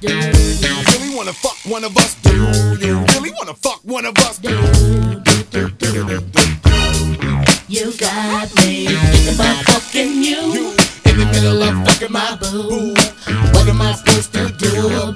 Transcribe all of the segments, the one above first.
Do you really wanna fuck one of us? Do you really wanna fuck one of us? do You got me thinking about fucking You in the middle of fucking my boo. boo. What am I supposed to do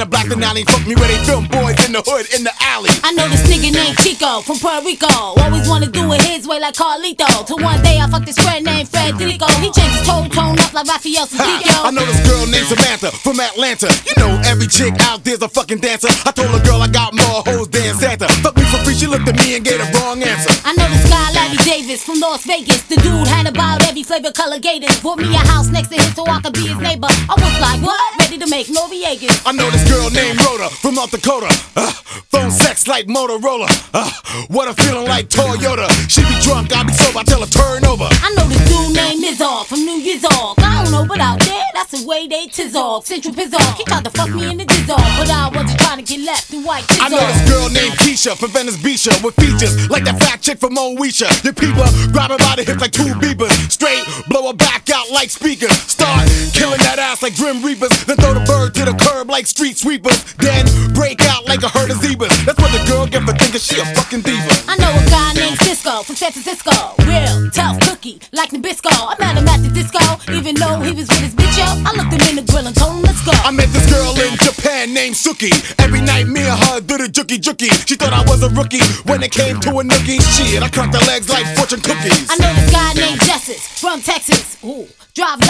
the valley the black alley. Fuck me where they film boys in the hood in the alley. I know this nigga named Chico from Puerto Rico. Always wanna do it his way like Carlito. Till one day I fucked this friend named Federico. He changed his whole tone up like Raphael Ha, I know this girl named Samantha from Atlanta. You know every chick out there's a fucking dancer. I told a girl I got more hoes than Santa. Fuck me for free, she looked at me and gave the wrong answer. I know this guy Larry Davis from Las Vegas. The dude had about every flavor color gators. Bought me a house next to his so I could be his neighbor. I was like, what? Ready to make Noriegas. I know this girl named Rhoda from North Dakota. Uh, phone sex like Motorola. Uh, what a feeling like Toyota. She be drunk, I be sober. I tell her turn over. I know this dude named Mizog from New Year's Org. I don't know, but out there, that's the way they tizzog. Central Pizzog. He tried to fuck me in the dizzog, but I wasn't trying to get left in white I know this girl named Keisha from Venice Beach with features like that fat chick from Moesha. Your people grab her by the hips like two beavers. Straight blow her back out like speakers. Start killing that ass like Grim Reapers. Then throw the bird to the curb like street sweepers. Then break out like a herd of zebras. That's what the girl get for thinking she a fucking diva. I know a guy named Cisco from San Francisco. Real tough cookie like Nabisco. I met him at the disco, even though he was with his bitch yo. I looked him in the grill and told him let's go. I met this girl in Japan named Suki. Every night me and her do the juki juki. She thought I was a rookie when it came to a nookie. Shit, I cracked her legs like fortune cookies. I know this guy named Jessis from Texas. Ooh, drive Lexus, GS's. He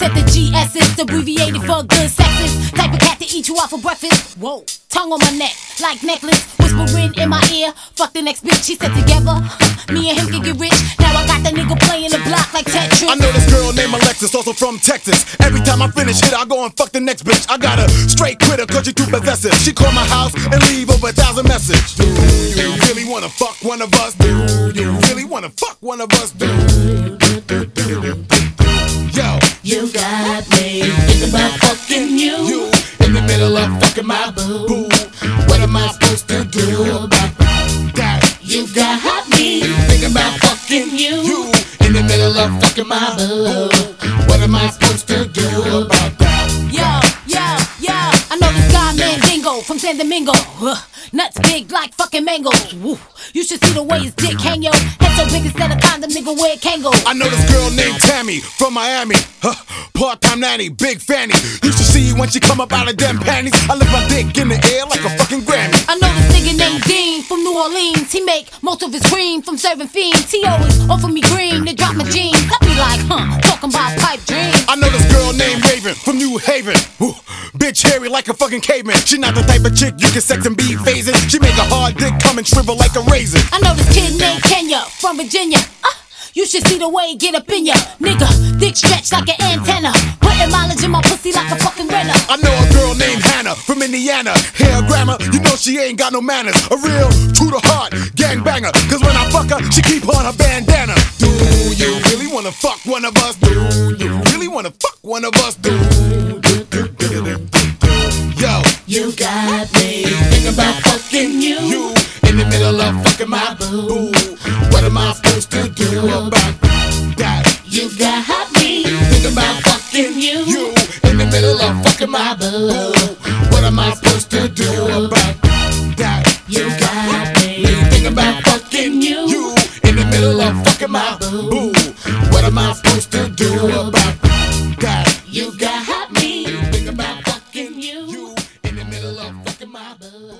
said the GS is abbreviated for good sexes. Type of cat to eat you out for breakfast. Whoa, tongue on my neck like necklace, whispering in my ear. Fuck the next bitch. He said together, me and him can get rich. Now I got the nigga playing the block like Tetris. I know this girl named Alexis, also from Texas. Every time I finish hit, I go and fuck the next bitch. I got a straight quitter, cause she too possessive. She call my house and leave over a thousand messages. Do you really wanna fuck one of us? Do you really wanna fuck one of us? Do Got me thinking about fucking you, you in the middle of fucking my boo. boo. What am I supposed to do about that? You got me thinking about fucking you, you in the middle of fucking my my boo. What am I supposed to do about that? Yo, yo, yo. I know this guy named Dingo from San Domingo. Nuts big like fucking mangoes. Woo. You should see the way his dick hang, yo. Head so big instead of condom, nigga, wear Kango. I know this girl named Tammy from Miami. Huh, part-time nanny, big fanny. You should see when she come up out of them panties. I lift my dick in the air like a fucking Grammy. I know this nigga named Dean from New Orleans. He make most of his cream from serving fiends. He always offer me green to drop my jeans. I be like, huh, talking about pipe dreams. I know this girl named Raven from New Haven. Ooh, bitch hairy like a fucking caveman. She not the type of chick you can sex and be phasing. She make a hard dick come and shrivel like a raisin. I know this kid named Kenya from Virginia. Uh, you should see the way he get up in ya. Nigga, dick stretched like an antenna. Putting mileage in my pussy like a fucking renner. I know a girl named Hannah from Indiana. Hair grammar, you know she ain't got no manners. A real true to heart gangbanger. Cause when I fuck her, she keep on her bandana. Do you really wanna fuck one of us? Do you really wanna fuck one of us? Do boo. What am I supposed to do about that? You got me thinking about fucking you, You in the middle of fucking my boo. What am I supposed to do about that? You got me thinking about fucking you, You in the middle of fucking my boo. What am I supposed to do about that? You got me thinking about fucking you. You in the middle of fucking my boo.